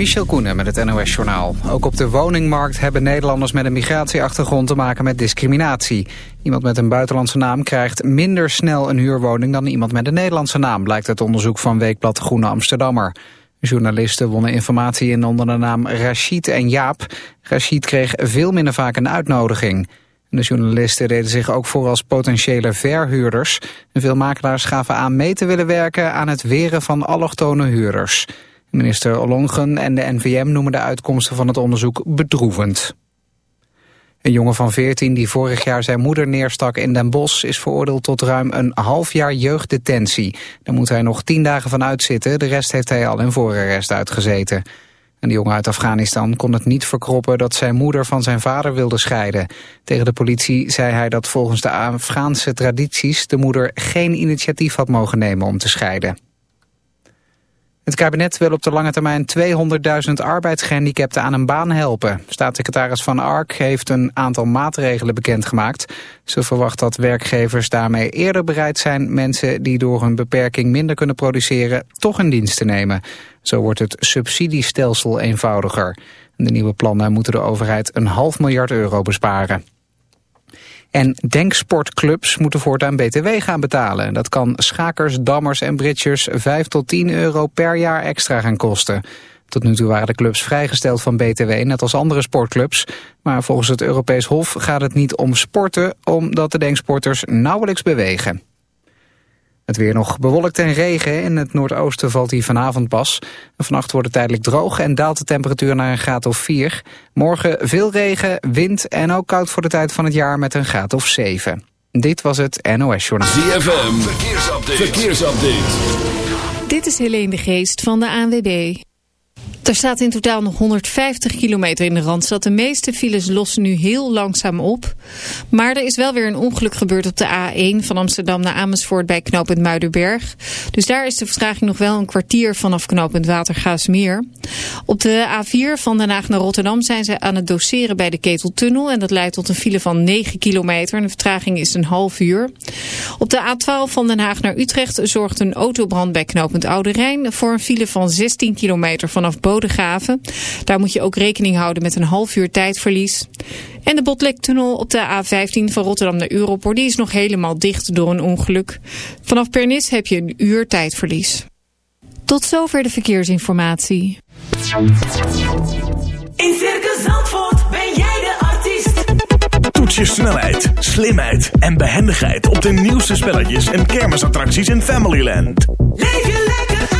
Michel Koenen met het NOS-journaal. Ook op de woningmarkt hebben Nederlanders met een migratieachtergrond te maken met discriminatie. Iemand met een buitenlandse naam krijgt minder snel een huurwoning dan iemand met een Nederlandse naam, blijkt uit onderzoek van Weekblad Groene Amsterdammer. Journalisten wonnen informatie in onder de naam Rachid en Jaap. Rachid kreeg veel minder vaak een uitnodiging. De journalisten deden zich ook voor als potentiële verhuurders. veel makelaars gaven aan mee te willen werken aan het weren van allochtone huurders. Minister Ollongren en de NVM noemen de uitkomsten van het onderzoek bedroevend. Een jongen van 14 die vorig jaar zijn moeder neerstak in Den Bosch... is veroordeeld tot ruim een half jaar jeugddetentie. Daar moet hij nog tien dagen van uitzitten. De rest heeft hij al in voorarrest uitgezeten. En jongen uit Afghanistan kon het niet verkroppen dat zijn moeder van zijn vader wilde scheiden. Tegen de politie zei hij dat volgens de Afghaanse tradities de moeder geen initiatief had mogen nemen om te scheiden. Het kabinet wil op de lange termijn 200.000 arbeidsgehandicapten aan een baan helpen. Staatssecretaris Van Ark heeft een aantal maatregelen bekendgemaakt. Ze verwacht dat werkgevers daarmee eerder bereid zijn mensen die door hun beperking minder kunnen produceren toch in dienst te nemen. Zo wordt het subsidiestelsel eenvoudiger. De nieuwe plannen moeten de overheid een half miljard euro besparen. En denksportclubs moeten voortaan BTW gaan betalen. Dat kan schakers, dammers en bridgers 5 tot 10 euro per jaar extra gaan kosten. Tot nu toe waren de clubs vrijgesteld van BTW, net als andere sportclubs. Maar volgens het Europees Hof gaat het niet om sporten, omdat de denksporters nauwelijks bewegen. Het weer nog bewolkt en regen. In het noordoosten valt hij vanavond pas. Vannacht wordt het tijdelijk droog en daalt de temperatuur naar een graad of 4. Morgen veel regen, wind en ook koud voor de tijd van het jaar met een graad of 7. Dit was het NOS Journaal. ZFM, verkeersupdate. verkeersupdate. Dit is Helene de Geest van de ANWB. Er staat in totaal nog 150 kilometer in de Randstad. De meeste files lossen nu heel langzaam op. Maar er is wel weer een ongeluk gebeurd op de A1 van Amsterdam naar Amersfoort bij knooppunt Muidenberg. Dus daar is de vertraging nog wel een kwartier vanaf knooppunt Watergaasmeer. Op de A4 van Den Haag naar Rotterdam zijn ze aan het doseren bij de Keteltunnel. En dat leidt tot een file van 9 kilometer. En de vertraging is een half uur. Op de A12 van Den Haag naar Utrecht zorgt een autobrand bij knooppunt Oude Rijn... voor een file van 16 kilometer vanaf Boven Bodegraven. Daar moet je ook rekening houden met een half uur tijdverlies. En de Botlektunnel op de A15 van Rotterdam naar Europort die is nog helemaal dicht door een ongeluk. Vanaf Pernis heb je een uur tijdverlies. Tot zover de verkeersinformatie. In Circus Zandvoort ben jij de artiest. Toets je snelheid, slimheid en behendigheid op de nieuwste spelletjes en kermisattracties in Familyland. Leef je lekker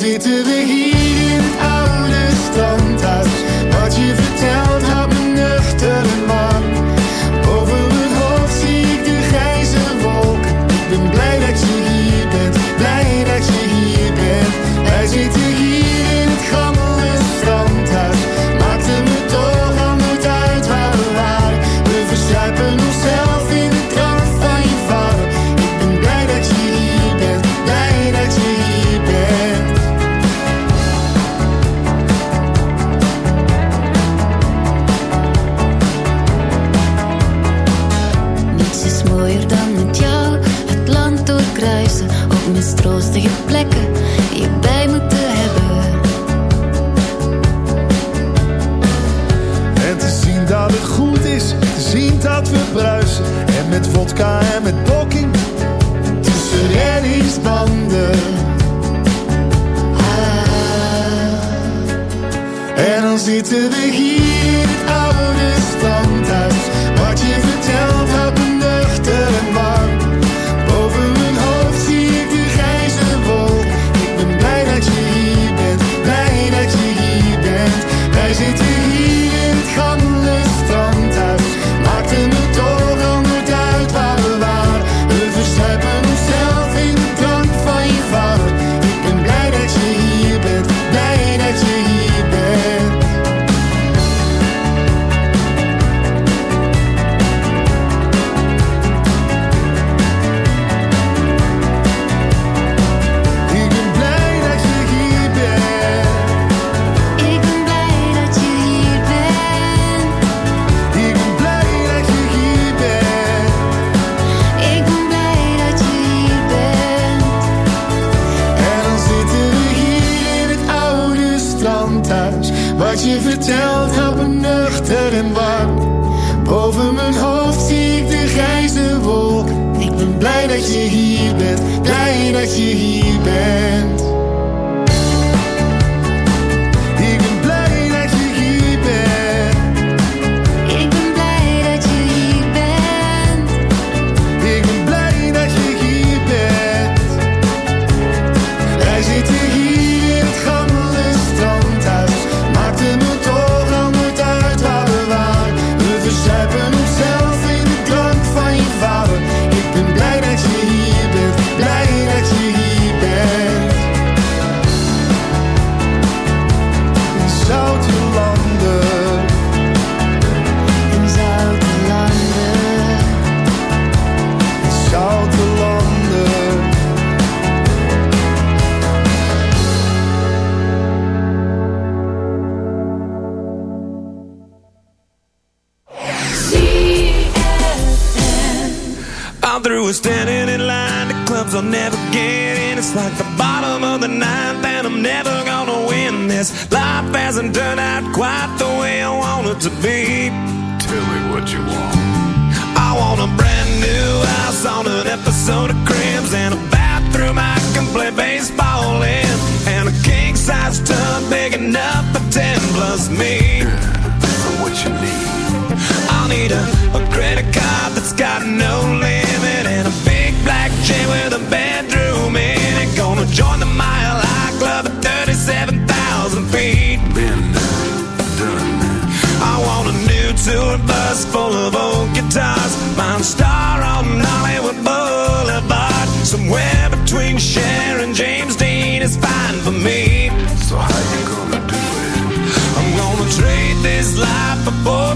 zitten we hier in oude standaard? Wat je vertelt. sky met しいです大らしいです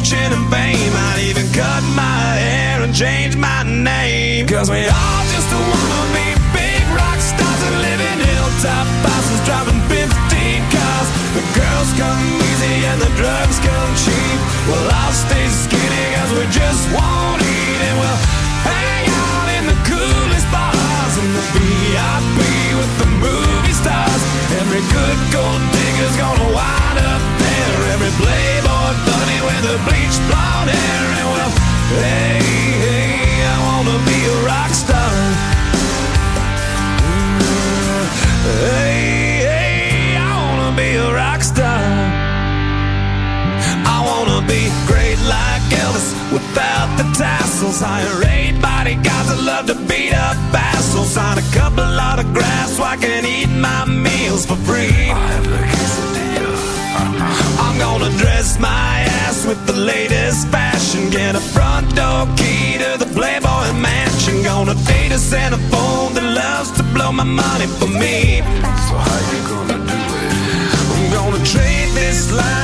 fortune and fame. I'd even cut my hair and change my name. Cause we all without the tassels. I Hire eight bodyguards that love to beat up assholes. Sign a couple autographs so I can eat my meals for free. I'm gonna dress my ass with the latest fashion. Get a front door key to the Playboy Mansion. Gonna date a Santa phone that loves to blow my money for me. So how you gonna do it? I'm gonna trade this life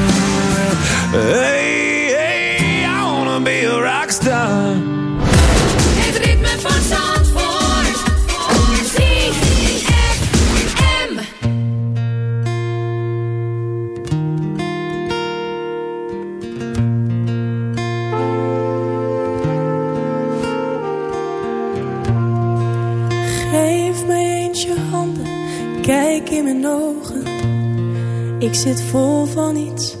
Hey, hey, I wanna be a rock star. Het ritme van Zandvoort. ZFM. Geef mij eens je handen, kijk in mijn ogen. Ik zit vol van iets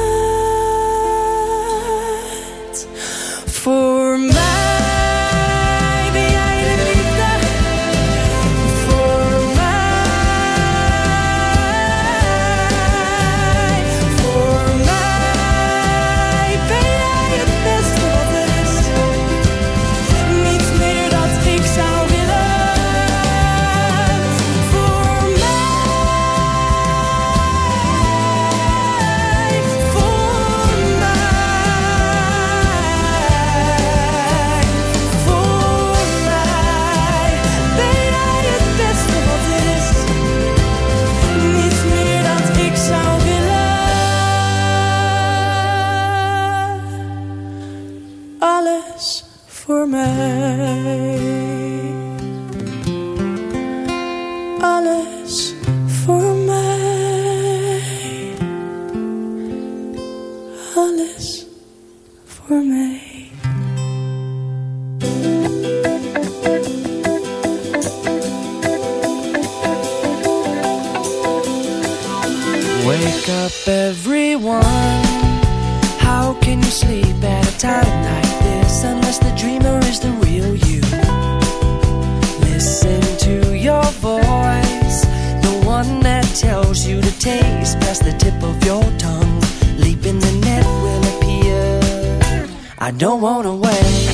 were made. Wake up, everyone. How can you sleep at a time like this unless the dreamer is the real you? Listen to your voice, the one that tells you to taste past the tip of your tongue I don't wanna wait.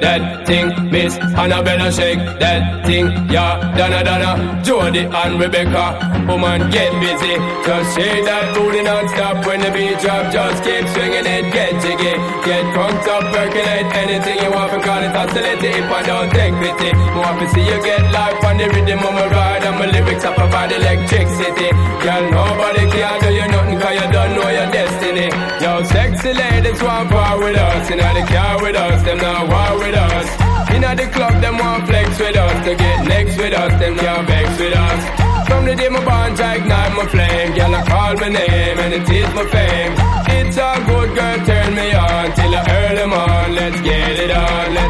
That thing, miss? Annabella, shake that thing, yeah. Donna, Donna, Jody and Rebecca. Woman, get busy. Just shake that booty non-stop when the beat drop. Just keep swinging it, get jiggy. Get drunk up, percolate anything you want. Because it's oscillating if I don't take pity. More to see you get life on the rhythm of my ride. And my lyrics up about electricity. Girl, nobody can do you nothing cause you don't know destiny. Yo, sexy ladies want war with us. Inna the car with us, them not war with us. Inna the club, them want flex with us. To get next with us, them can't vex with us. From the day my bond, I ignite my flame. Girl, I call my name and it is my fame. It's a good, girl, turn me on till I early morn. Let's get it on, let's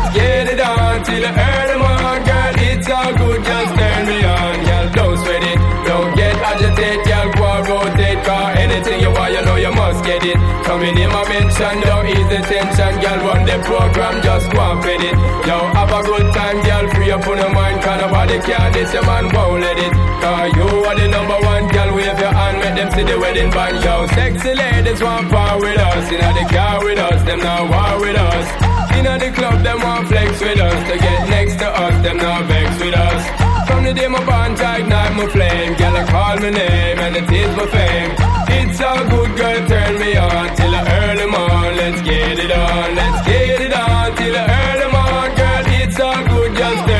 Coming in my mention, don't ease the tension. Girl, run the program, just go and fit it. Yo, have a good time, girl, free up on your mind. Cause nobody can this, your man won't let it. Cause you are the number one, girl, wave your hand, make them see the wedding band. Yo, sexy ladies want power with us. Inna the car with us, them not war with us. Inna the club, them want flex with us. To get next to us, them not vex with us. From the day my bond, ignite my flame. Girl, I call my name and it is my fame. It's all good, girl, turn me on till the early morn. Let's get it on, let's get it on till the early morn, girl. It's all good, just turn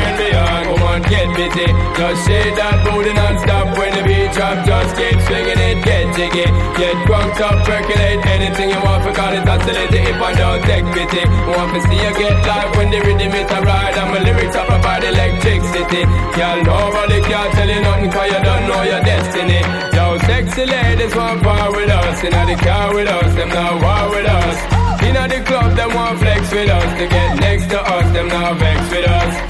on, get busy, just shake that booty non-stop when the beat drop. Just keep swinging it, get jiggy, get drunk up, percolate anything you want. Because it's oscillating if I don't take pity. Want to see you get live when the rhythm is a ride and my lyrics up about electricity. Girl, nobody can tell you nothing 'cause you don't know your destiny. Yo, sexy ladies want power with us. Inna the car with us, them not war with us. Inna the club, them want flex with us. To get next to us, them not vex with us.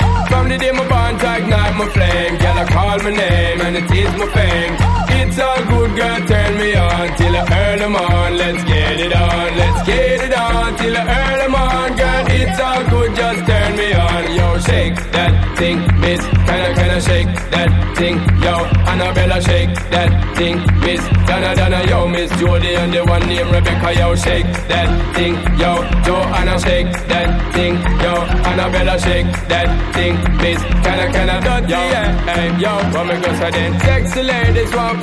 The day my bond, ignite my flame. Girl, I call my name and it is my fame. It's all good, girl, turn me on till the early morn. Let's get it on, let's get it on till the early morn, girl. It's all good, just turn me on. Yo, shake that thing, miss. Kinda, kinda shake that thing, yo. Annabella, shake that thing, miss. Donna, Donna, yo, miss Jody and the one named Rebecca, yo, shake that thing, yo. Joanna, shake that thing, yo. Annabella, shake that thing, miss. Kinda, kinda, dirty, yeah. Hey, yo, me go say then? Sexy ladies want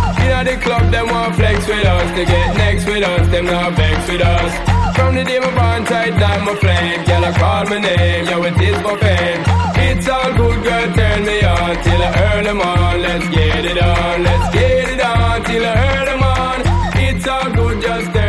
Know the club, them want flex with us. They get next with us, them not vex with us. From the day my bond tight, like my flame. Girl, I call my name, yo, it is my fame. It's all good, girl, turn me on till I early morn. Let's get it on, let's get it on till I early morn. It's all good, just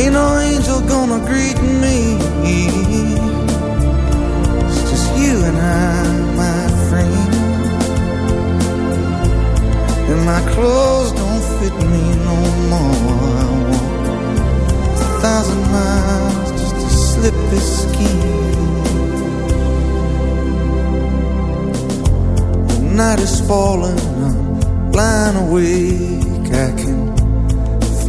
Ain't no angel gonna greet me. It's just you and I, my friend. And my clothes don't fit me no more. I walk a thousand miles just to slip this skin. The night is falling, I'm lying awake. I can